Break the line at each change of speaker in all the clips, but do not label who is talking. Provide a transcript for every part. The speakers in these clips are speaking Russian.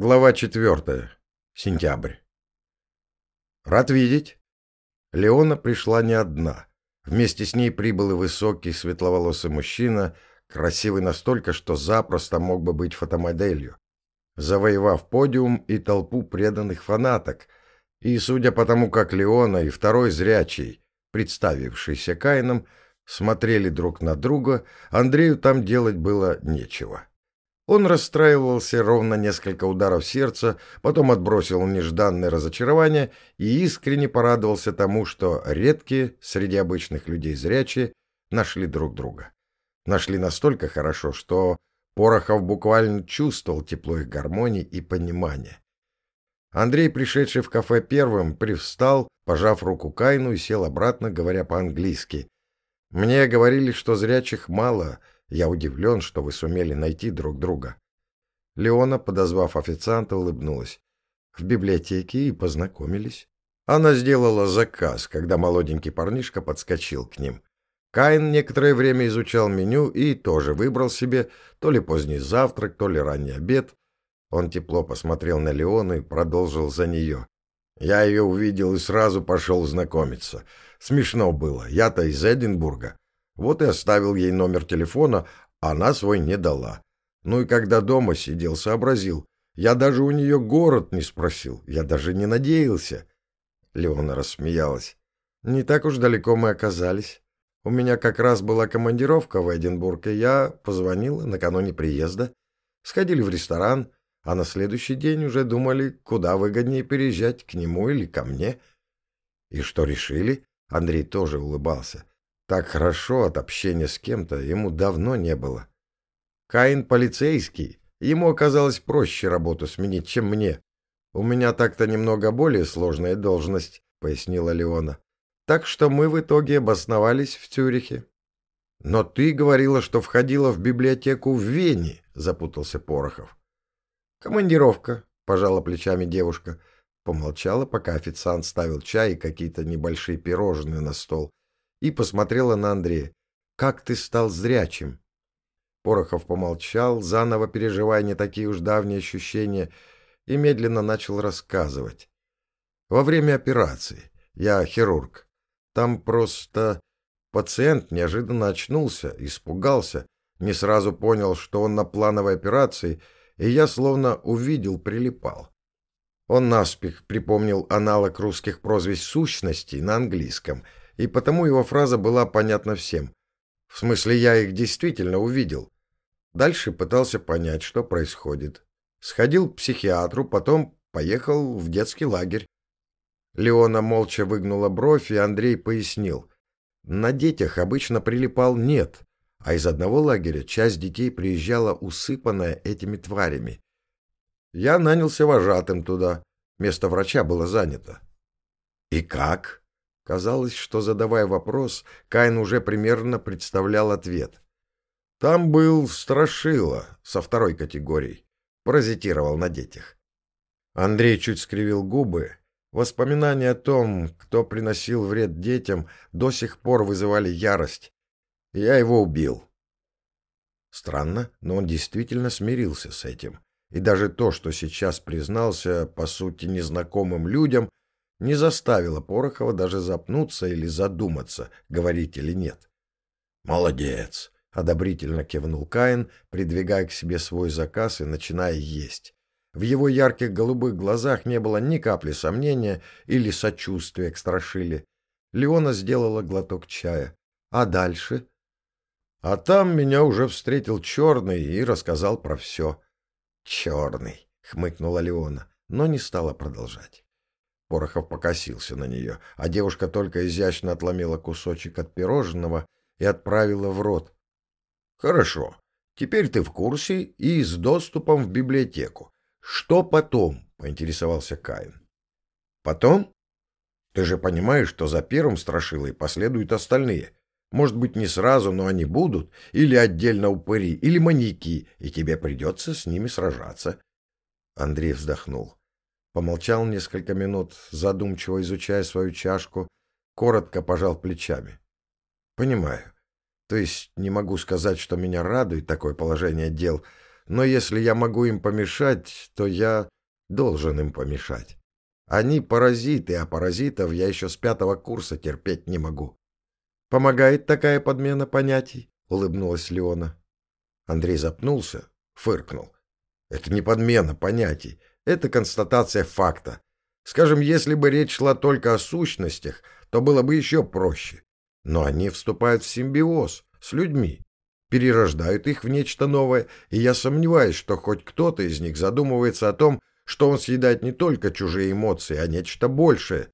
Глава четвертая. Сентябрь. Рад видеть. Леона пришла не одна. Вместе с ней прибыл и высокий светловолосый мужчина, красивый настолько, что запросто мог бы быть фотомоделью, завоевав подиум и толпу преданных фанаток. И, судя по тому, как Леона и второй зрячий, представившийся Каином, смотрели друг на друга, Андрею там делать было нечего. Он расстраивался ровно несколько ударов сердца, потом отбросил нежданное разочарование и искренне порадовался тому, что редкие среди обычных людей зрячие нашли друг друга. Нашли настолько хорошо, что Порохов буквально чувствовал тепло их гармонии и понимания. Андрей, пришедший в кафе первым, привстал, пожав руку Кайну и сел обратно, говоря по-английски. «Мне говорили, что зрячих мало», я удивлен, что вы сумели найти друг друга. Леона, подозвав официанта, улыбнулась. В библиотеке и познакомились. Она сделала заказ, когда молоденький парнишка подскочил к ним. Каин некоторое время изучал меню и тоже выбрал себе то ли поздний завтрак, то ли ранний обед. Он тепло посмотрел на Леону и продолжил за нее. Я ее увидел и сразу пошел знакомиться. Смешно было. Я-то из Эдинбурга. Вот и оставил ей номер телефона, она свой не дала. Ну и когда дома сидел, сообразил. Я даже у нее город не спросил, я даже не надеялся. Леона рассмеялась. Не так уж далеко мы оказались. У меня как раз была командировка в Эдинбург, и я позвонила накануне приезда. Сходили в ресторан, а на следующий день уже думали, куда выгоднее переезжать, к нему или ко мне. И что решили? Андрей тоже улыбался. Так хорошо от общения с кем-то ему давно не было. Каин полицейский, ему оказалось проще работу сменить, чем мне. У меня так-то немного более сложная должность, пояснила Леона. Так что мы в итоге обосновались в Цюрихе. Но ты говорила, что входила в библиотеку в Вене, запутался Порохов. Командировка, пожала плечами девушка. Помолчала, пока официант ставил чай и какие-то небольшие пирожные на стол и посмотрела на Андрея. «Как ты стал зрячим?» Порохов помолчал, заново переживая не такие уж давние ощущения, и медленно начал рассказывать. «Во время операции. Я хирург. Там просто пациент неожиданно очнулся, испугался, не сразу понял, что он на плановой операции, и я словно увидел, прилипал. Он наспех припомнил аналог русских прозвищ сущностей на английском — и потому его фраза была понятна всем. В смысле, я их действительно увидел. Дальше пытался понять, что происходит. Сходил к психиатру, потом поехал в детский лагерь. Леона молча выгнула бровь, и Андрей пояснил. На детях обычно прилипал нет, а из одного лагеря часть детей приезжала усыпанная этими тварями. Я нанялся вожатым туда. Место врача было занято. «И как?» Казалось, что, задавая вопрос, Каин уже примерно представлял ответ. Там был Страшила со второй категорией. Паразитировал на детях. Андрей чуть скривил губы. Воспоминания о том, кто приносил вред детям, до сих пор вызывали ярость. Я его убил. Странно, но он действительно смирился с этим. И даже то, что сейчас признался, по сути, незнакомым людям, не заставило Порохова даже запнуться или задуматься, говорить или нет. «Молодец!» — одобрительно кивнул Каин, придвигая к себе свой заказ и начиная есть. В его ярких голубых глазах не было ни капли сомнения или сочувствия к страшиле. Леона сделала глоток чая. «А дальше?» «А там меня уже встретил Черный и рассказал про все». «Черный!» — хмыкнула Леона, но не стала продолжать. Порохов покосился на нее, а девушка только изящно отломила кусочек от пирожного и отправила в рот. «Хорошо. Теперь ты в курсе и с доступом в библиотеку. Что потом?» — поинтересовался Каин. «Потом? Ты же понимаешь, что за первым страшилой последуют остальные. Может быть, не сразу, но они будут, или отдельно упыри, или маньяки, и тебе придется с ними сражаться». Андрей вздохнул. Помолчал несколько минут, задумчиво изучая свою чашку, коротко пожал плечами. «Понимаю. То есть не могу сказать, что меня радует такое положение дел, но если я могу им помешать, то я должен им помешать. Они паразиты, а паразитов я еще с пятого курса терпеть не могу. «Помогает такая подмена понятий?» — улыбнулась Леона. Андрей запнулся, фыркнул. «Это не подмена понятий, это констатация факта. Скажем, если бы речь шла только о сущностях, то было бы еще проще. Но они вступают в симбиоз с людьми, перерождают их в нечто новое, и я сомневаюсь, что хоть кто-то из них задумывается о том, что он съедает не только чужие эмоции, а нечто большее.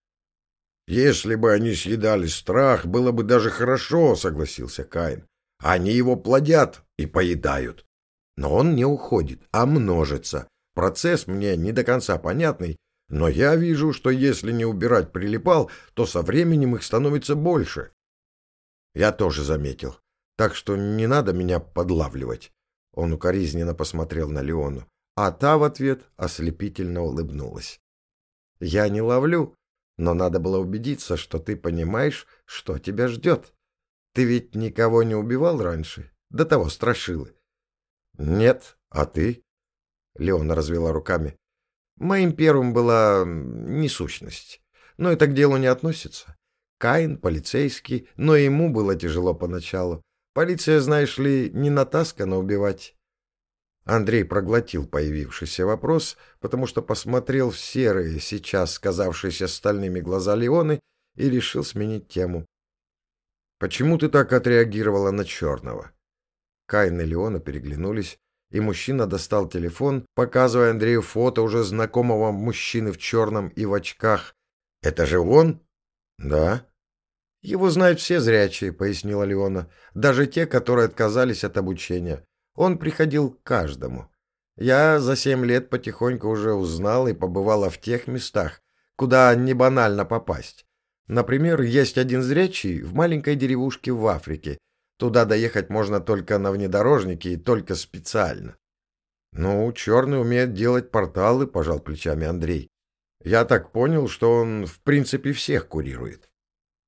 «Если бы они съедали страх, было бы даже хорошо», — согласился Каин. «Они его плодят и поедают». Но он не уходит, а множится. Процесс мне не до конца понятный, но я вижу, что если не убирать прилипал, то со временем их становится больше. Я тоже заметил. Так что не надо меня подлавливать. Он укоризненно посмотрел на Леону, а та в ответ ослепительно улыбнулась. Я не ловлю, но надо было убедиться, что ты понимаешь, что тебя ждет. Ты ведь никого не убивал раньше, до того страшилы. Нет, а ты? Леона развела руками. Моим первым была несущность. Но это к делу не относится. Каин, полицейский, но ему было тяжело поначалу. Полиция, знаешь ли, не натаскана убивать. Андрей проглотил появившийся вопрос, потому что посмотрел в серые, сейчас казавшиеся стальными глаза Леоны, и решил сменить тему. «Почему ты так отреагировала на черного?» Каин и Леона переглянулись, и мужчина достал телефон, показывая Андрею фото уже знакомого мужчины в черном и в очках. «Это же он?» «Да». «Его знают все зрячие», — пояснила Леона, «даже те, которые отказались от обучения. Он приходил к каждому. Я за семь лет потихоньку уже узнал и побывала в тех местах, куда не банально попасть. Например, есть один зрячий в маленькой деревушке в Африке. Туда доехать можно только на внедорожнике и только специально. «Ну, черный умеет делать порталы», — пожал плечами Андрей. «Я так понял, что он в принципе всех курирует».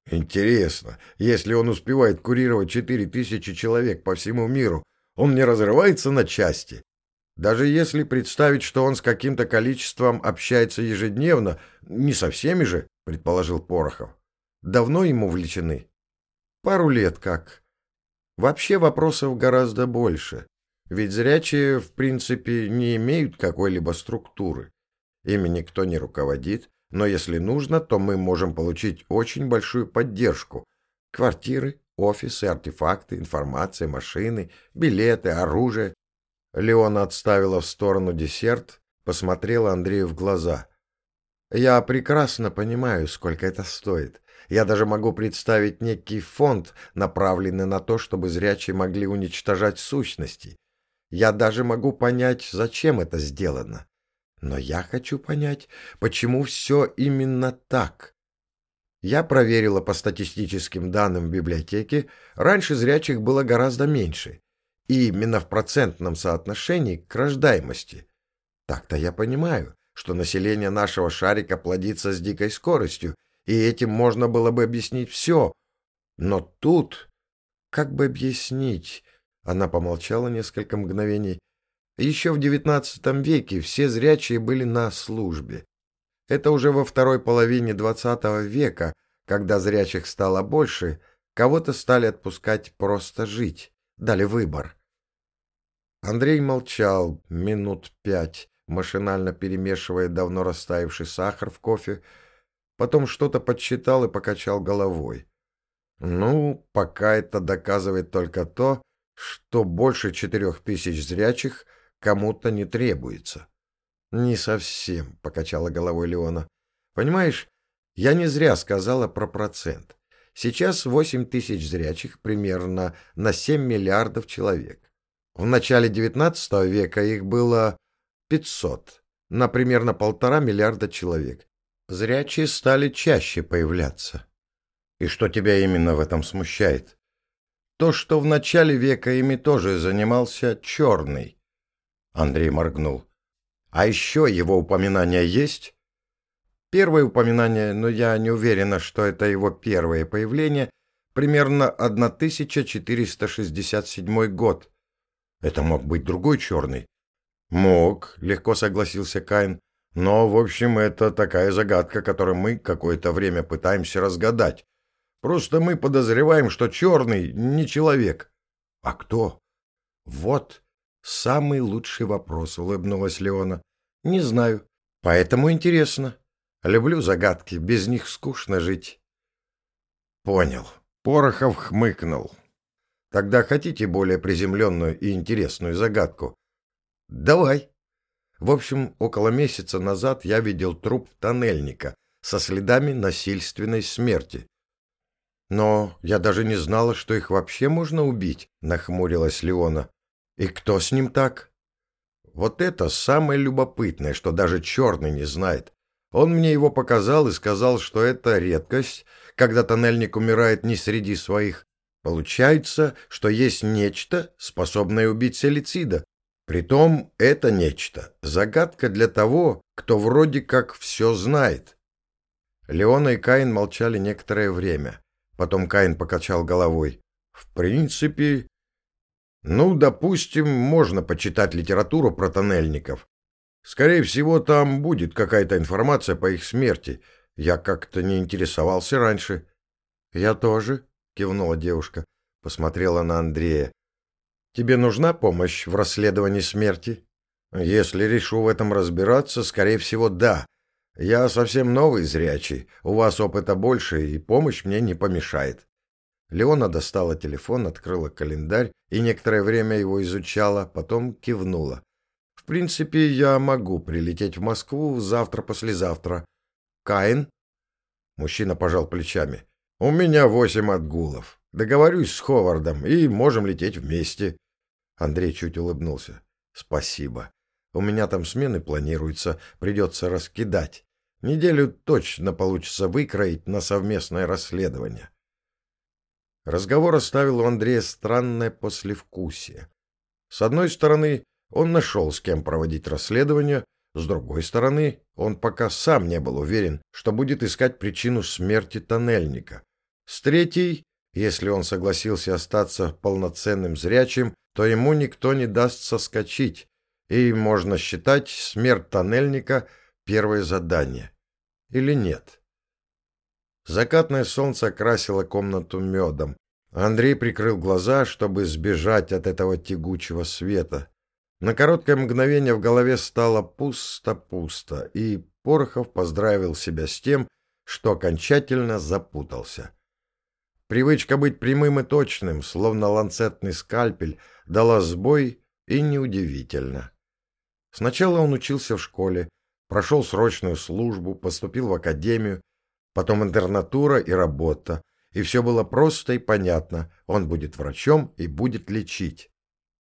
«Интересно, если он успевает курировать четыре тысячи человек по всему миру, он не разрывается на части. Даже если представить, что он с каким-то количеством общается ежедневно, не со всеми же, предположил Порохов. Давно ему влечены? Пару лет как. Вообще вопросов гораздо больше. Ведь зрячие, в принципе, не имеют какой-либо структуры. Ими никто не руководит, но если нужно, то мы можем получить очень большую поддержку. Квартиры, Офисы, артефакты, информация, машины, билеты, оружие. Леона отставила в сторону десерт, посмотрела Андрею в глаза. «Я прекрасно понимаю, сколько это стоит. Я даже могу представить некий фонд, направленный на то, чтобы зрячие могли уничтожать сущности. Я даже могу понять, зачем это сделано. Но я хочу понять, почему все именно так. Я проверила по статистическим данным в библиотеке, раньше зрячих было гораздо меньше, и именно в процентном соотношении к рождаемости. Так-то я понимаю, что население нашего шарика плодится с дикой скоростью, и этим можно было бы объяснить все. Но тут... Как бы объяснить? Она помолчала несколько мгновений. Еще в девятнадцатом веке все зрячие были на службе. Это уже во второй половине XX века, когда зрячих стало больше, кого-то стали отпускать просто жить, дали выбор. Андрей молчал минут пять, машинально перемешивая давно растаявший сахар в кофе, потом что-то подсчитал и покачал головой. Ну, пока это доказывает только то, что больше четырех тысяч зрячих кому-то не требуется. «Не совсем», — покачала головой Леона. «Понимаешь, я не зря сказала про процент. Сейчас 8 тысяч зрячих примерно на 7 миллиардов человек. В начале XIX века их было 500, на примерно полтора миллиарда человек. Зрячие стали чаще появляться. И что тебя именно в этом смущает? То, что в начале века ими тоже занимался черный. Андрей моргнул. А еще его упоминания есть? Первое упоминание, но я не уверена, что это его первое появление, примерно 1467 год. Это мог быть другой черный, Мог, легко согласился Каин. Но, в общем, это такая загадка, которую мы какое-то время пытаемся разгадать. Просто мы подозреваем, что черный не человек. А кто? Вот самый лучший вопрос, улыбнулась Леона. Не знаю. Поэтому интересно. Люблю загадки, без них скучно жить. Понял. Порохов хмыкнул. Тогда хотите более приземленную и интересную загадку? Давай. В общем, около месяца назад я видел труп тоннельника со следами насильственной смерти. Но я даже не знала, что их вообще можно убить, нахмурилась Леона. И кто с ним так? Вот это самое любопытное, что даже черный не знает. Он мне его показал и сказал, что это редкость, когда тоннельник умирает не среди своих. Получается, что есть нечто, способное убить селицида. Притом это нечто — загадка для того, кто вроде как все знает. Леона и Каин молчали некоторое время. Потом Каин покачал головой. В принципе, ну, допустим, можно почитать литературу про тоннельников. Скорее всего, там будет какая-то информация по их смерти. Я как-то не интересовался раньше. Я тоже, кивнула девушка, посмотрела на Андрея. Тебе нужна помощь в расследовании смерти? Если решу в этом разбираться, скорее всего, да. Я совсем новый зрячий, у вас опыта больше, и помощь мне не помешает. Леона достала телефон, открыла календарь и некоторое время его изучала, потом кивнула. В принципе, я могу прилететь в Москву завтра-послезавтра. Каин? Мужчина пожал плечами. У меня восемь отгулов. Договорюсь с Ховардом и можем лететь вместе. Андрей чуть улыбнулся. «Спасибо. У меня там смены планируются, придется раскидать. Неделю точно получится выкроить на совместное расследование». Разговор оставил у Андрея странное послевкусие. С одной стороны, он нашел, с кем проводить расследование, с другой стороны, он пока сам не был уверен, что будет искать причину смерти тоннельника. С третьей, если он согласился остаться полноценным зрячим, то ему никто не даст соскочить, и можно считать смерть тоннельника первое задание. Или нет? Закатное солнце окрасило комнату медом. Андрей прикрыл глаза, чтобы сбежать от этого тягучего света. На короткое мгновение в голове стало пусто-пусто, и Порохов поздравил себя с тем, что окончательно запутался. Привычка быть прямым и точным, словно ланцетный скальпель, дала сбой, и неудивительно. Сначала он учился в школе, прошел срочную службу, поступил в академию, потом интернатура и работа, и все было просто и понятно, он будет врачом и будет лечить.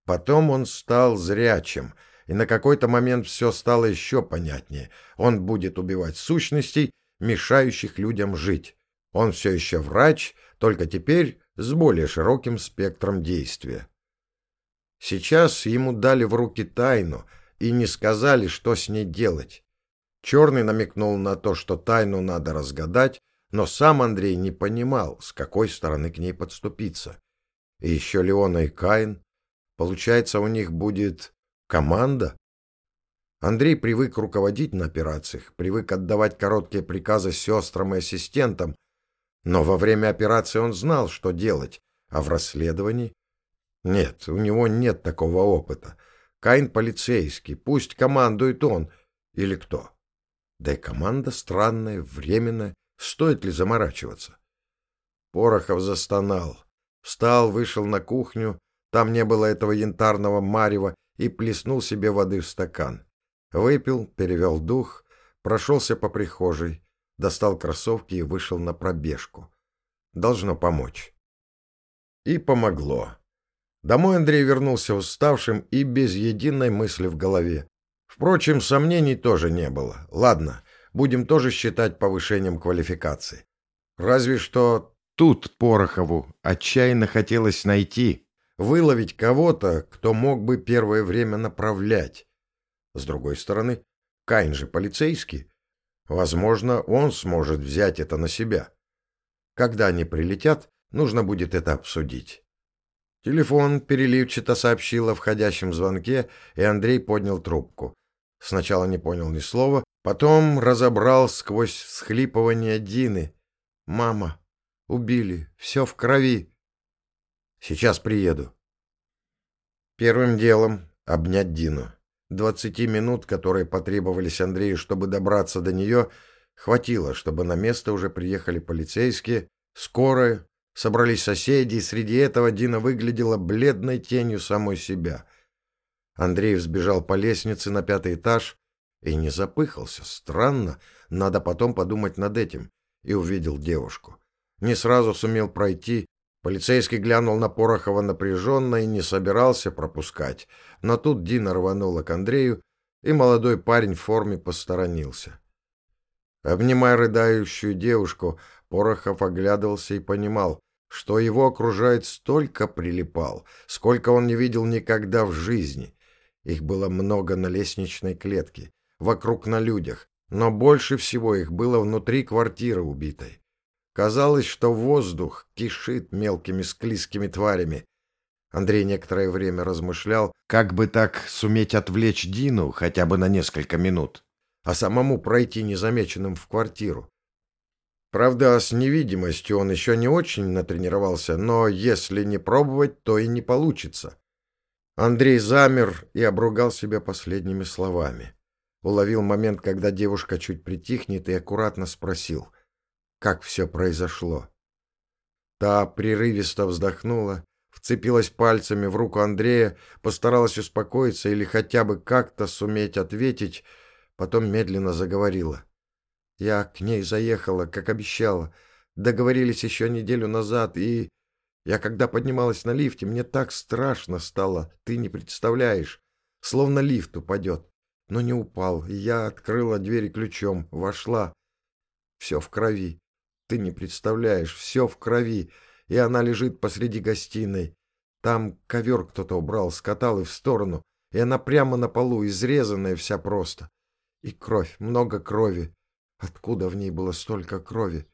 Потом он стал зрячим, и на какой-то момент все стало еще понятнее. Он будет убивать сущностей, мешающих людям жить. Он все еще врач, только теперь с более широким спектром действия. Сейчас ему дали в руки тайну и не сказали, что с ней делать. Черный намекнул на то, что тайну надо разгадать, но сам Андрей не понимал, с какой стороны к ней подступиться. И еще Леона и Каин. Получается, у них будет команда? Андрей привык руководить на операциях, привык отдавать короткие приказы сестрам и ассистентам, но во время операции он знал, что делать, а в расследовании нет, у него нет такого опыта. Каин полицейский, пусть командует он. Или кто? Да и команда странная, временная. Стоит ли заморачиваться? Порохов застонал. Встал, вышел на кухню. Там не было этого янтарного марева и плеснул себе воды в стакан. Выпил, перевел дух, прошелся по прихожей, достал кроссовки и вышел на пробежку. Должно помочь. И помогло. Домой Андрей вернулся уставшим и без единой мысли в голове. Впрочем, сомнений тоже не было. Ладно, будем тоже считать повышением квалификации. Разве что тут Порохову отчаянно хотелось найти, выловить кого-то, кто мог бы первое время направлять. С другой стороны, Кайн же полицейский. Возможно, он сможет взять это на себя. Когда они прилетят, нужно будет это обсудить. Телефон переливчато сообщил о входящем звонке, и Андрей поднял трубку. Сначала не понял ни слова, потом разобрал сквозь всхлипывание Дины. «Мама, убили, все в крови». «Сейчас приеду». Первым делом обнять Дину. Двадцати минут, которые потребовались Андрею, чтобы добраться до нее, хватило, чтобы на место уже приехали полицейские, скорая, Собрались соседи, и среди этого Дина выглядела бледной тенью самой себя. Андрей взбежал по лестнице на пятый этаж и не запыхался. Странно, надо потом подумать над этим. И увидел девушку. Не сразу сумел пройти. Полицейский глянул на Порохова напряженно и не собирался пропускать. Но тут Дина рванула к Андрею, и молодой парень в форме посторонился. Обнимая рыдающую девушку, Порохов оглядывался и понимал, что его окружает столько прилипал, сколько он не видел никогда в жизни. Их было много на лестничной клетке, вокруг на людях, но больше всего их было внутри квартиры убитой. Казалось, что воздух кишит мелкими склизкими тварями. Андрей некоторое время размышлял, как бы так суметь отвлечь Дину хотя бы на несколько минут, а самому пройти незамеченным в квартиру. Правда, с невидимостью он еще не очень натренировался, но если не пробовать, то и не получится. Андрей замер и обругал себя последними словами. Уловил момент, когда девушка чуть притихнет, и аккуратно спросил, как все произошло. Та прерывисто вздохнула, вцепилась пальцами в руку Андрея, постаралась успокоиться или хотя бы как-то суметь ответить, потом медленно заговорила. Я к ней заехала, как обещала. Договорились еще неделю назад, и... Я когда поднималась на лифте, мне так страшно стало, ты не представляешь. Словно лифт упадет. Но не упал, и я открыла двери ключом, вошла. Все в крови. Ты не представляешь, все в крови. И она лежит посреди гостиной. Там ковер кто-то убрал, скатал и в сторону. И она прямо на полу, изрезанная вся просто. И кровь, много крови. Откуда в ней было столько крови?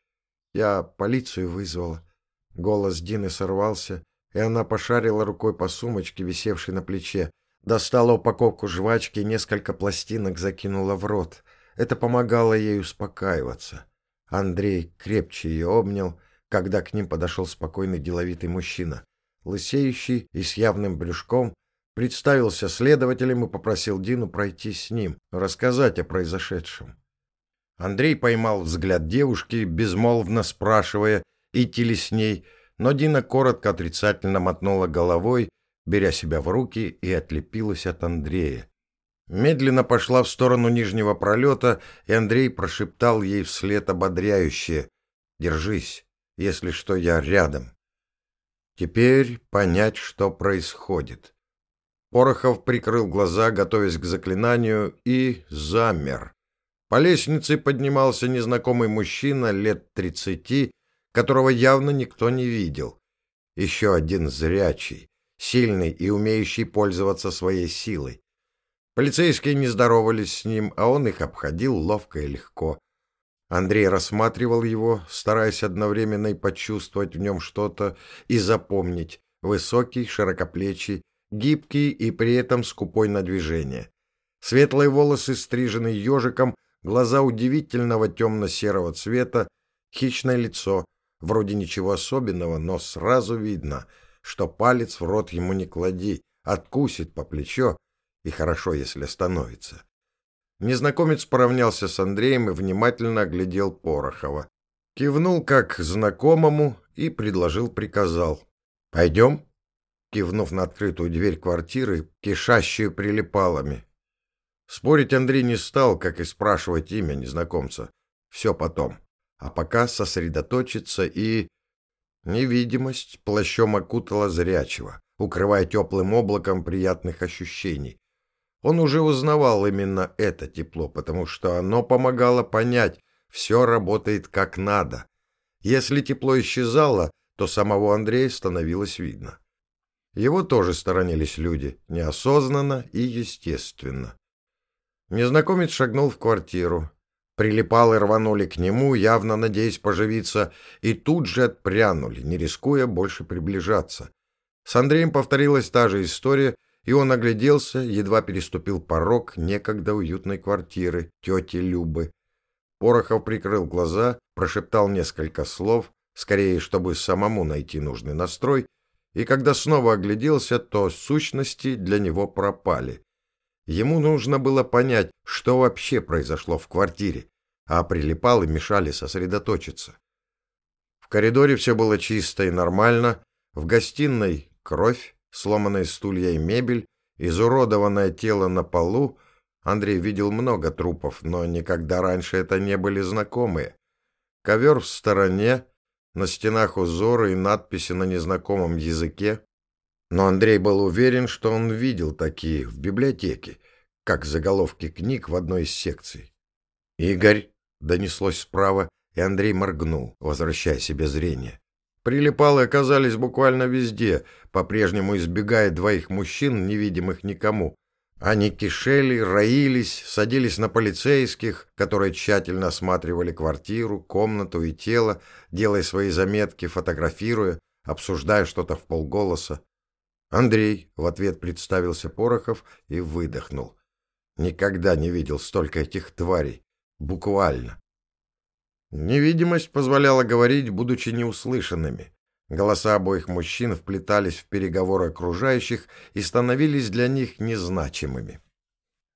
Я полицию вызвала. Голос Дины сорвался, и она пошарила рукой по сумочке, висевшей на плече. Достала упаковку жвачки и несколько пластинок закинула в рот. Это помогало ей успокаиваться. Андрей крепче ее обнял, когда к ним подошел спокойный деловитый мужчина. Лысеющий и с явным брюшком, представился следователем и попросил Дину пройти с ним, рассказать о произошедшем. Андрей поймал взгляд девушки, безмолвно спрашивая, идти ли с ней, но Дина коротко отрицательно мотнула головой, беря себя в руки, и отлепилась от Андрея. Медленно пошла в сторону нижнего пролета, и Андрей прошептал ей вслед ободряющее «Держись, если что, я рядом». Теперь понять, что происходит. Порохов прикрыл глаза, готовясь к заклинанию, и замер. По лестнице поднимался незнакомый мужчина лет тридцати, которого явно никто не видел. Еще один зрячий, сильный и умеющий пользоваться своей силой. Полицейские не здоровались с ним, а он их обходил ловко и легко. Андрей рассматривал его, стараясь одновременно и почувствовать в нем что-то и запомнить. Высокий, широкоплечий, гибкий и при этом скупой на движение. Светлые волосы стрижены ежиком, глаза удивительного темно-серого цвета, хищное лицо, вроде ничего особенного, но сразу видно, что палец в рот ему не клади, откусит по плечо, и хорошо, если остановится. Незнакомец поравнялся с Андреем и внимательно оглядел Порохова. Кивнул как знакомому и предложил, приказал. «Пойдем?» Кивнув на открытую дверь квартиры, кишащую прилипалами, Спорить Андрей не стал, как и спрашивать имя незнакомца. Все потом. А пока сосредоточиться и... Невидимость плащом окутала зрячего, укрывая теплым облаком приятных ощущений. Он уже узнавал именно это тепло, потому что оно помогало понять, все работает как надо. Если тепло исчезало, то самого Андрея становилось видно. Его тоже сторонились люди, неосознанно и естественно. Незнакомец шагнул в квартиру. Прилипалы рванули к нему, явно надеясь поживиться, и тут же отпрянули, не рискуя больше приближаться. С Андреем повторилась та же история, и он огляделся, едва переступил порог некогда уютной квартиры тети Любы. Порохов прикрыл глаза, прошептал несколько слов, скорее, чтобы самому найти нужный настрой, и когда снова огляделся, то сущности для него пропали. Ему нужно было понять, что вообще произошло в квартире, а прилипал и мешали сосредоточиться. В коридоре все было чисто и нормально, в гостиной кровь, сломанные стулья и мебель, изуродованное тело на полу. Андрей видел много трупов, но никогда раньше это не были знакомые. Ковер в стороне, на стенах узоры и надписи на незнакомом языке. Но Андрей был уверен, что он видел такие в библиотеке, как заголовки книг в одной из секций. «Игорь!» — донеслось справа, и Андрей моргнул, возвращая себе зрение. Прилипалы оказались буквально везде, по-прежнему избегая двоих мужчин, невидимых никому, они кишели, роились, садились на полицейских, которые тщательно осматривали квартиру, комнату и тело, делая свои заметки, фотографируя, обсуждая что-то в полголоса. Андрей в ответ представился Порохов и выдохнул. Никогда не видел столько этих тварей. Буквально. Невидимость позволяла говорить, будучи неуслышанными. Голоса обоих мужчин вплетались в переговоры окружающих и становились для них незначимыми.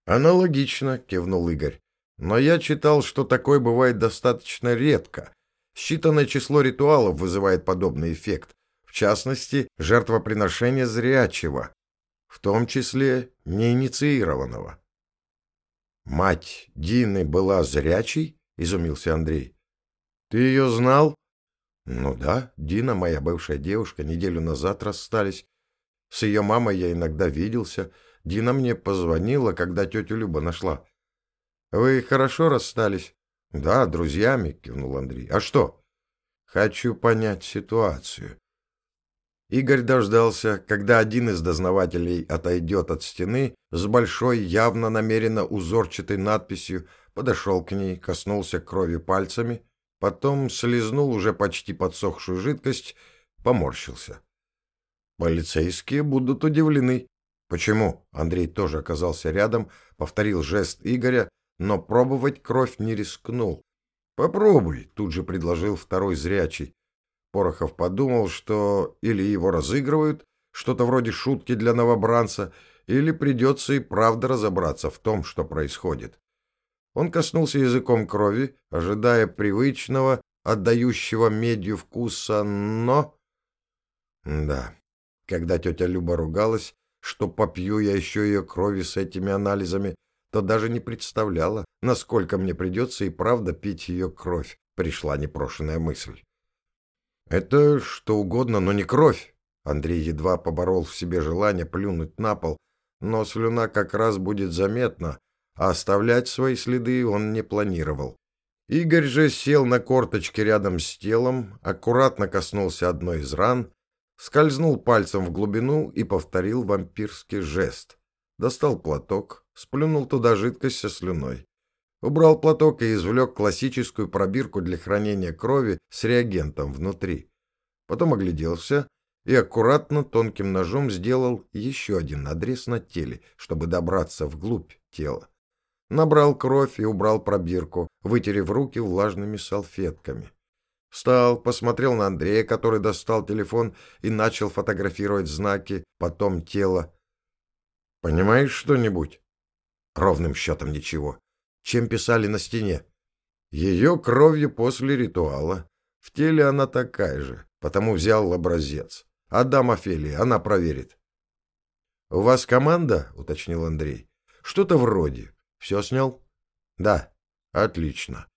«Аналогично», — кивнул Игорь. «Но я читал, что такое бывает достаточно редко. Считанное число ритуалов вызывает подобный эффект. В частности, жертвоприношение зрячего, в том числе неинициированного». «Мать Дины была зрячей?» — изумился Андрей. «Ты ее знал?» Ну да, Дина, моя бывшая девушка, неделю назад расстались. С ее мамой я иногда виделся. Дина мне позвонила, когда тетю Люба нашла. Вы хорошо расстались? Да, друзьями, кивнул Андрей. А что? Хочу понять ситуацию. Игорь дождался, когда один из дознавателей отойдет от стены с большой, явно намеренно узорчатой надписью, подошел к ней, коснулся крови пальцами — Потом слезнул уже почти подсохшую жидкость, поморщился. Полицейские будут удивлены. Почему? Андрей тоже оказался рядом, повторил жест Игоря, но пробовать кровь не рискнул. Попробуй, тут же предложил второй зрячий. Порохов подумал, что или его разыгрывают, что-то вроде шутки для новобранца, или придется и правда разобраться в том, что происходит. Он коснулся языком крови, ожидая привычного, отдающего медью вкуса, но... Да, когда тетя Люба ругалась, что попью я еще ее крови с этими анализами, то даже не представляла, насколько мне придется и правда пить ее кровь, пришла непрошенная мысль. Это что угодно, но не кровь. Андрей едва поборол в себе желание плюнуть на пол, но слюна как раз будет заметна, а оставлять свои следы он не планировал. Игорь же сел на корточке рядом с телом, аккуратно коснулся одной из ран, скользнул пальцем в глубину и повторил вампирский жест. Достал платок, сплюнул туда жидкость со слюной. Убрал платок и извлек классическую пробирку для хранения крови с реагентом внутри. Потом огляделся и аккуратно тонким ножом сделал еще один надрез на теле, чтобы добраться вглубь тела. Набрал кровь и убрал пробирку, вытерев руки влажными салфетками. Встал, посмотрел на Андрея, который достал телефон и начал фотографировать знаки, потом тело. «Понимаешь что-нибудь?» Ровным счетом ничего. Чем писали на стене? Ее кровью после ритуала. В теле она такая же, потому взял образец. Отдам Офелии, она проверит. «У вас команда?» — уточнил Андрей. «Что-то вроде. Все снял? Да. Отлично.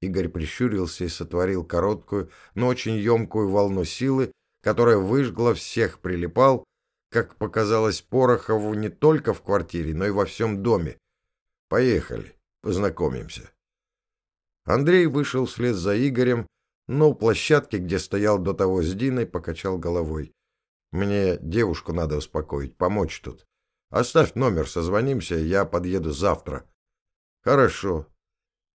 Игорь прищурился и сотворил короткую, но очень емкую волну силы, которая выжгла всех прилипал, как показалось Порохову не только в квартире, но и во всем доме. Поехали, познакомимся. Андрей вышел вслед за Игорем, но у площадки, где стоял до того с Диной, покачал головой. Мне девушку надо успокоить, помочь тут. Оставь номер, созвонимся, я подъеду завтра. Хорошо.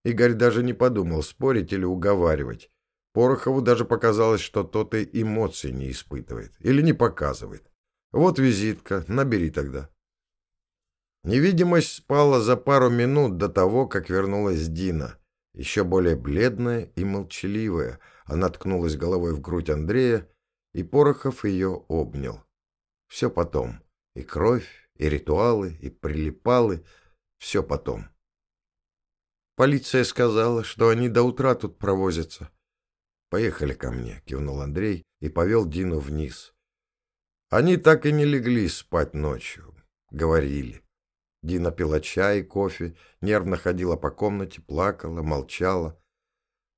Игорь даже не подумал спорить или уговаривать. Порохову даже показалось, что тот и эмоций не испытывает или не показывает. Вот визитка, набери тогда. Невидимость спала за пару минут до того, как вернулась Дина. Еще более бледная и молчаливая. Она ткнулась головой в грудь Андрея, и Порохов ее обнял. Все потом. И кровь, и ритуалы, и прилипалы. Все потом. Полиция сказала, что они до утра тут провозятся. «Поехали ко мне», — кивнул Андрей и повел Дину вниз. Они так и не легли спать ночью. Говорили. Дина пила чай и кофе, нервно ходила по комнате, плакала, молчала.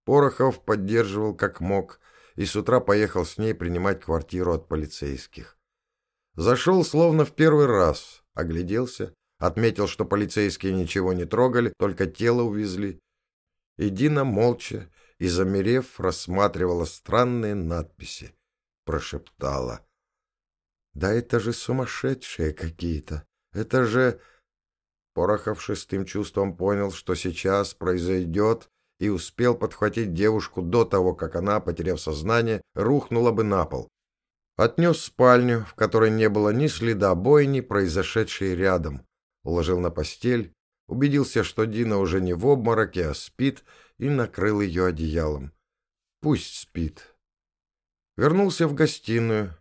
Порохов поддерживал как мог и с утра поехал с ней принимать квартиру от полицейских. Зашел словно в первый раз, огляделся, отметил, что полицейские ничего не трогали, только тело увезли. И Дина молча и, замерев, рассматривала странные надписи, прошептала. «Да это же сумасшедшие какие-то! Это же...» Порохов шестым чувством понял, что сейчас произойдет, и успел подхватить девушку до того, как она, потеряв сознание, рухнула бы на пол. Отнес спальню, в которой не было ни следа бойни, произошедшей рядом. Уложил на постель, убедился, что Дина уже не в обмороке, а спит, и накрыл ее одеялом. Пусть спит. Вернулся в гостиную.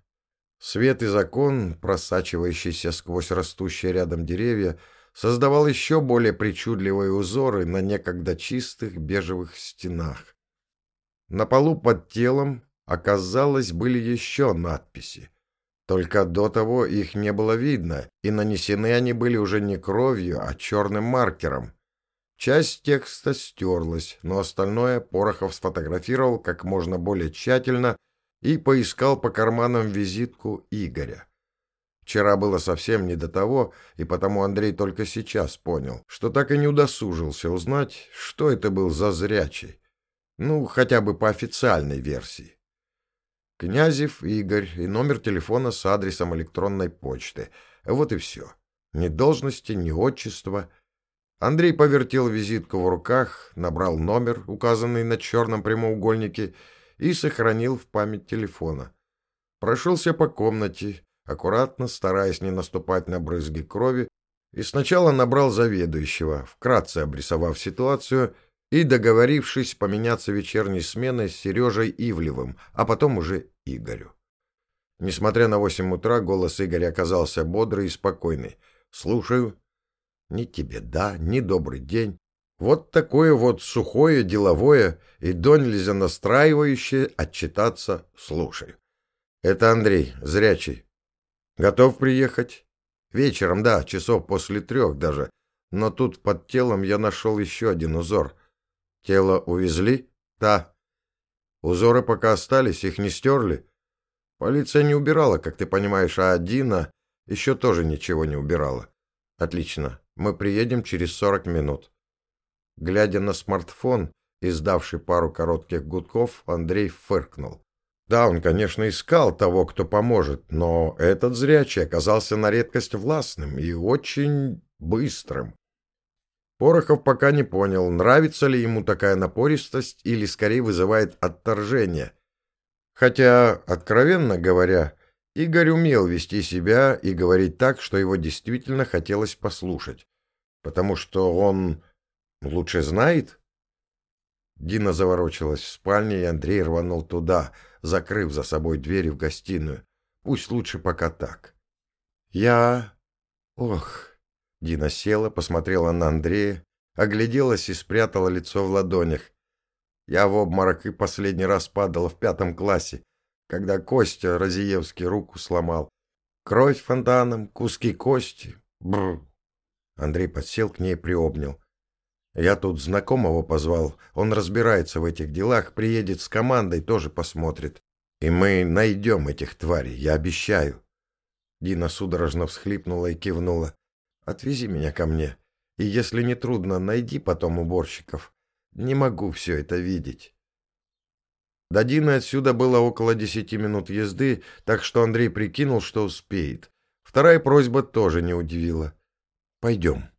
Свет из окон, просачивающийся сквозь растущие рядом деревья, создавал еще более причудливые узоры на некогда чистых бежевых стенах. На полу под телом, оказалось, были еще надписи. Только до того их не было видно, и нанесены они были уже не кровью, а черным маркером. Часть текста стерлась, но остальное Порохов сфотографировал как можно более тщательно и поискал по карманам визитку Игоря. Вчера было совсем не до того, и потому Андрей только сейчас понял, что так и не удосужился узнать, что это был за зрячий. Ну, хотя бы по официальной версии. Князев Игорь и номер телефона с адресом электронной почты. Вот и все. Ни должности, ни отчества. Андрей повертел визитку в руках, набрал номер, указанный на черном прямоугольнике, и сохранил в память телефона. Прошелся по комнате, аккуратно, стараясь не наступать на брызги крови, и сначала набрал заведующего, вкратце обрисовав ситуацию и договорившись поменяться вечерней сменой с Сережей Ивлевым, а потом уже Игорю. Несмотря на восемь утра, голос Игоря оказался бодрый и спокойный. «Слушаю». «Ни тебе да, ни добрый день». Вот такое вот сухое, деловое и до нельзя настраивающее отчитаться «слушай». «Это Андрей, зрячий. Готов приехать? Вечером, да, часов после трех даже. Но тут под телом я нашел еще один узор. Тело увезли? Да. Узоры пока остались, их не стерли. Полиция не убирала, как ты понимаешь, а Дина еще тоже ничего не убирала. Отлично. Мы приедем через сорок минут. Глядя на смартфон, издавший пару коротких гудков, Андрей фыркнул. Да, он, конечно, искал того, кто поможет, но этот зрячий оказался на редкость властным и очень быстрым. Порохов пока не понял, нравится ли ему такая напористость или скорее вызывает отторжение. Хотя, откровенно говоря, Игорь умел вести себя и говорить так, что его действительно хотелось послушать, потому что он лучше знает. Дина заворочилась в спальне, и Андрей рванул туда — закрыв за собой двери в гостиную. Пусть лучше пока так. Я... Ох... Дина села, посмотрела на Андрея, огляделась и спрятала лицо в ладонях. Я в обморок и последний раз падала в пятом классе, когда Костя Розиевский руку сломал. Кровь фонтаном, куски кости. Бррр. Андрей подсел к ней приобнял. Я тут знакомого позвал, он разбирается в этих делах, приедет с командой, тоже посмотрит. И мы найдем этих тварей, я обещаю. Дина судорожно всхлипнула и кивнула. Отвези меня ко мне. И если не трудно, найди потом уборщиков. Не могу все это видеть. До Дины отсюда было около десяти минут езды, так что Андрей прикинул, что успеет. Вторая просьба тоже не удивила. «Пойдем».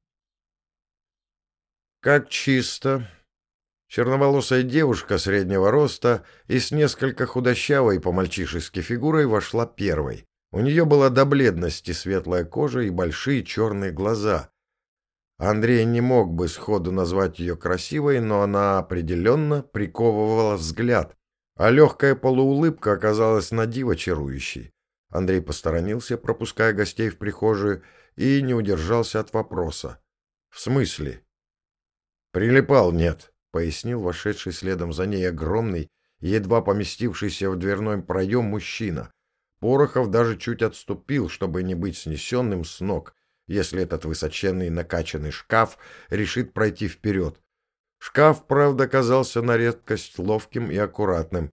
Как чисто. Черноволосая девушка среднего роста и с несколько худощавой по-мальчишески фигурой вошла первой. У нее была до бледности светлая кожа и большие черные глаза. Андрей не мог бы сходу назвать ее красивой, но она определенно приковывала взгляд, а легкая полуулыбка оказалась на диво чарующей. Андрей посторонился, пропуская гостей в прихожую, и не удержался от вопроса. «В смысле?» «Прилипал нет», — пояснил вошедший следом за ней огромный, едва поместившийся в дверной проем мужчина. Порохов даже чуть отступил, чтобы не быть снесенным с ног, если этот высоченный накачанный шкаф решит пройти вперед. Шкаф, правда, казался на редкость ловким и аккуратным.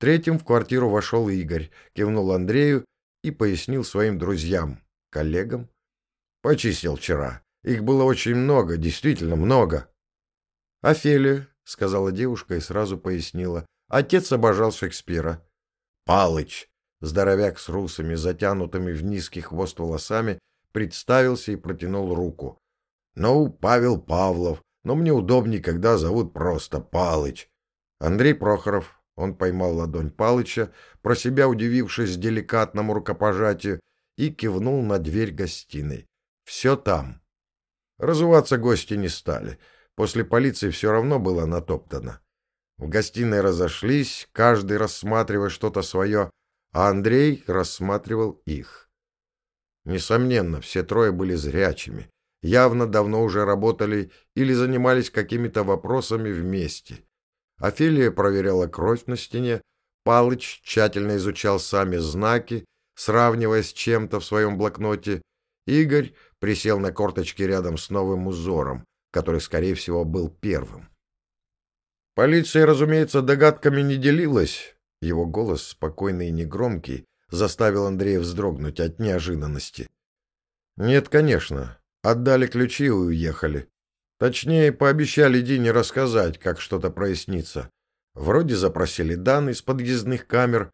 Третьим в квартиру вошел Игорь, кивнул Андрею и пояснил своим друзьям, коллегам. Почистил вчера. Их было очень много, действительно много. «Офелия», — сказала девушка и сразу пояснила. Отец обожал Шекспира. «Палыч», здоровяк с русами, затянутыми в низкий хвост волосами, представился и протянул руку. «Ну, Павел Павлов, но мне удобнее, когда зовут просто Палыч». Андрей Прохоров, он поймал ладонь Палыча, про себя удивившись деликатному рукопожатию, и кивнул на дверь гостиной. «Все там». Разуваться гости не стали. После полиции все равно было натоптано. В гостиной разошлись, каждый рассматривая что-то свое, а Андрей рассматривал их. Несомненно, все трое были зрячими, явно давно уже работали или занимались какими-то вопросами вместе. Офелия проверяла кровь на стене, Палыч тщательно изучал сами знаки, сравнивая с чем-то в своем блокноте. Игорь присел на корточки рядом с новым узором, который, скорее всего, был первым. Полиция, разумеется, догадками не делилась. Его голос, спокойный и негромкий, заставил Андрея вздрогнуть от неожиданности. Нет, конечно. Отдали ключи и уехали. Точнее, пообещали Дине рассказать, как что-то прояснится. Вроде запросили данные с подъездных камер.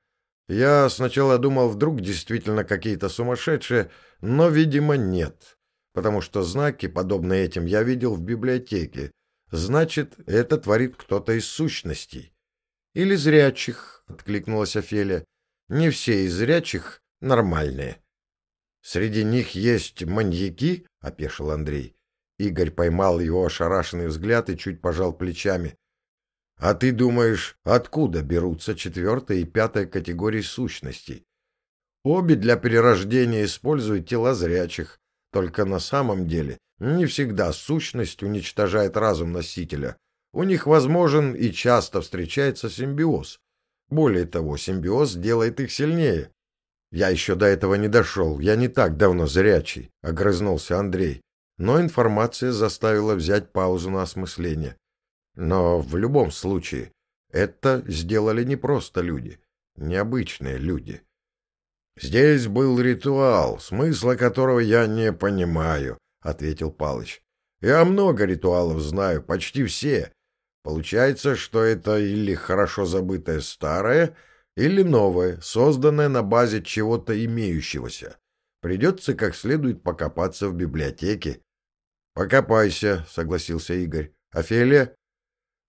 Я сначала думал, вдруг действительно какие-то сумасшедшие, но, видимо, нет. Потому что знаки, подобные этим, я видел в библиотеке. Значит, это творит кто-то из сущностей. Или зрячих, откликнулась Офелия. Не все из зрячих нормальные. Среди них есть маньяки, опешил Андрей. Игорь поймал его ошарашенный взгляд и чуть пожал плечами. А ты думаешь, откуда берутся четвертая и пятая категории сущностей? Обе для перерождения используют тела зрячих, только на самом деле не всегда сущность уничтожает разум носителя. У них возможен и часто встречается симбиоз. Более того, симбиоз делает их сильнее. Я еще до этого не дошел, я не так давно зрячий, — огрызнулся Андрей но информация заставила взять паузу на осмысление. Но в любом случае, это сделали не просто люди, необычные люди. «Здесь был ритуал, смысла которого я не понимаю», — ответил Палыч. «Я много ритуалов знаю, почти все. Получается, что это или хорошо забытое старое, или новое, созданное на базе чего-то имеющегося. Придется как следует покопаться в библиотеке. «Покопайся», — согласился Игорь. «Офелия?»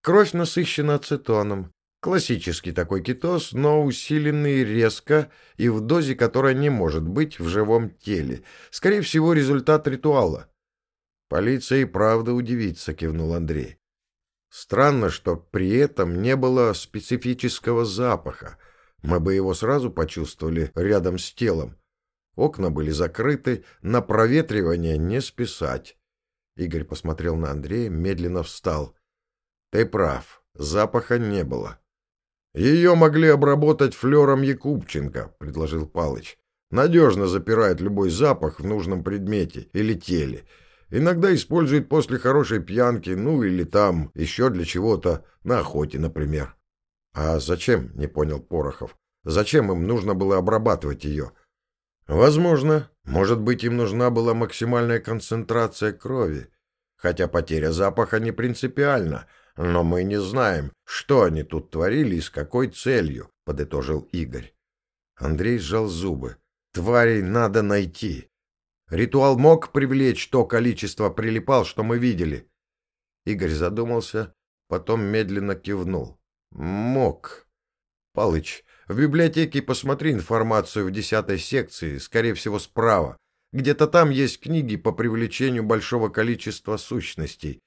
«Кровь насыщена ацетоном. Классический такой кетоз, но усиленный резко и в дозе, которая не может быть в живом теле. Скорее всего, результат ритуала». «Полиция и правда удивится», — кивнул Андрей. «Странно, что при этом не было специфического запаха. Мы бы его сразу почувствовали рядом с телом. Окна были закрыты, на проветривание не списать». Игорь посмотрел на Андрея, медленно встал. «Ты прав, запаха не было». «Ее могли обработать флером Якубченко», — предложил Палыч. «Надежно запирает любой запах в нужном предмете или теле. Иногда используют после хорошей пьянки, ну или там еще для чего-то, на охоте, например». «А зачем?» — не понял Порохов. «Зачем им нужно было обрабатывать ее?» Возможно, может быть, им нужна была максимальная концентрация крови. Хотя потеря запаха не принципиальна, но мы не знаем, что они тут творили и с какой целью, — подытожил Игорь. Андрей сжал зубы. Тварей надо найти. Ритуал мог привлечь то количество прилипал, что мы видели. Игорь задумался, потом медленно кивнул. Мог. Палыч, В библиотеке посмотри информацию в десятой секции, скорее всего, справа. Где-то там есть книги по привлечению большого количества сущностей.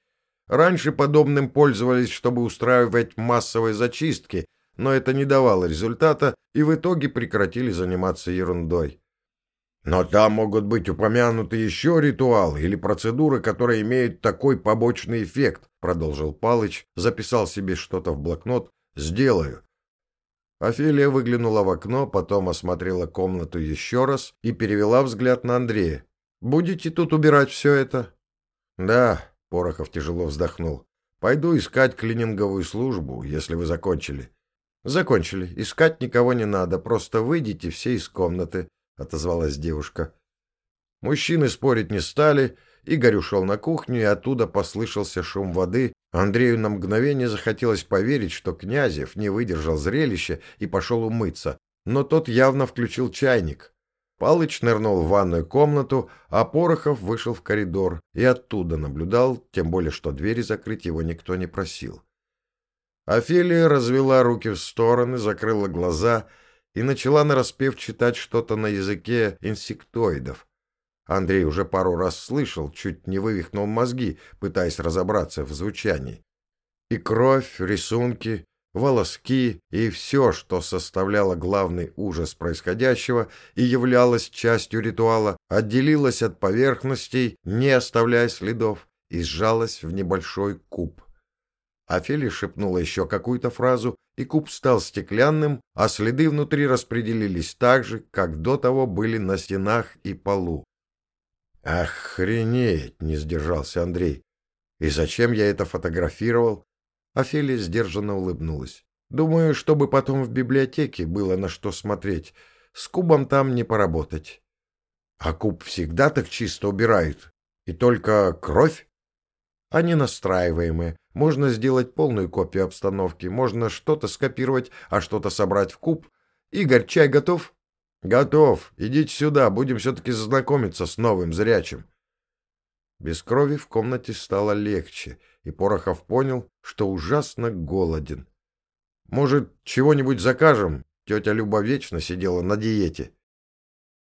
Раньше подобным пользовались, чтобы устраивать массовые зачистки, но это не давало результата, и в итоге прекратили заниматься ерундой. Но там могут быть упомянуты еще ритуалы или процедуры, которые имеют такой побочный эффект, продолжил Палыч, записал себе что-то в блокнот. Сделаю. Офелия выглянула в окно, потом осмотрела комнату еще раз и перевела взгляд на Андрея. «Будете тут убирать все это?» «Да», — Порохов тяжело вздохнул. «Пойду искать клининговую службу, если вы закончили». «Закончили. Искать никого не надо. Просто выйдите все из комнаты», — отозвалась девушка. Мужчины спорить не стали. Игорь ушел на кухню, и оттуда послышался шум воды. Андрею на мгновение захотелось поверить, что Князев не выдержал зрелища и пошел умыться, но тот явно включил чайник. Палыч нырнул в ванную комнату, а Порохов вышел в коридор и оттуда наблюдал, тем более что двери закрыть его никто не просил. Офелия развела руки в стороны, закрыла глаза и начала нараспев читать что-то на языке инсектоидов. Андрей уже пару раз слышал, чуть не вывихнул мозги, пытаясь разобраться в звучании. И кровь, рисунки, волоски и все, что составляло главный ужас происходящего и являлось частью ритуала, отделилось от поверхностей, не оставляя следов, и сжалось в небольшой куб. Офелия шепнула еще какую-то фразу, и куб стал стеклянным, а следы внутри распределились так же, как до того были на стенах и полу. «Охренеть!» — не сдержался Андрей. «И зачем я это фотографировал?» Офелия сдержанно улыбнулась. «Думаю, чтобы потом в библиотеке было на что смотреть. С кубом там не поработать». «А куб всегда так чисто убирают? И только кровь?» Они настраиваемые. Можно сделать полную копию обстановки, можно что-то скопировать, а что-то собрать в куб. Игорь, чай готов? Готов. Идите сюда, будем все-таки знакомиться с новым зрячим. Без крови в комнате стало легче, и Порохов понял, что ужасно голоден. «Может, чего-нибудь закажем?» Тетя Люба вечно сидела на диете.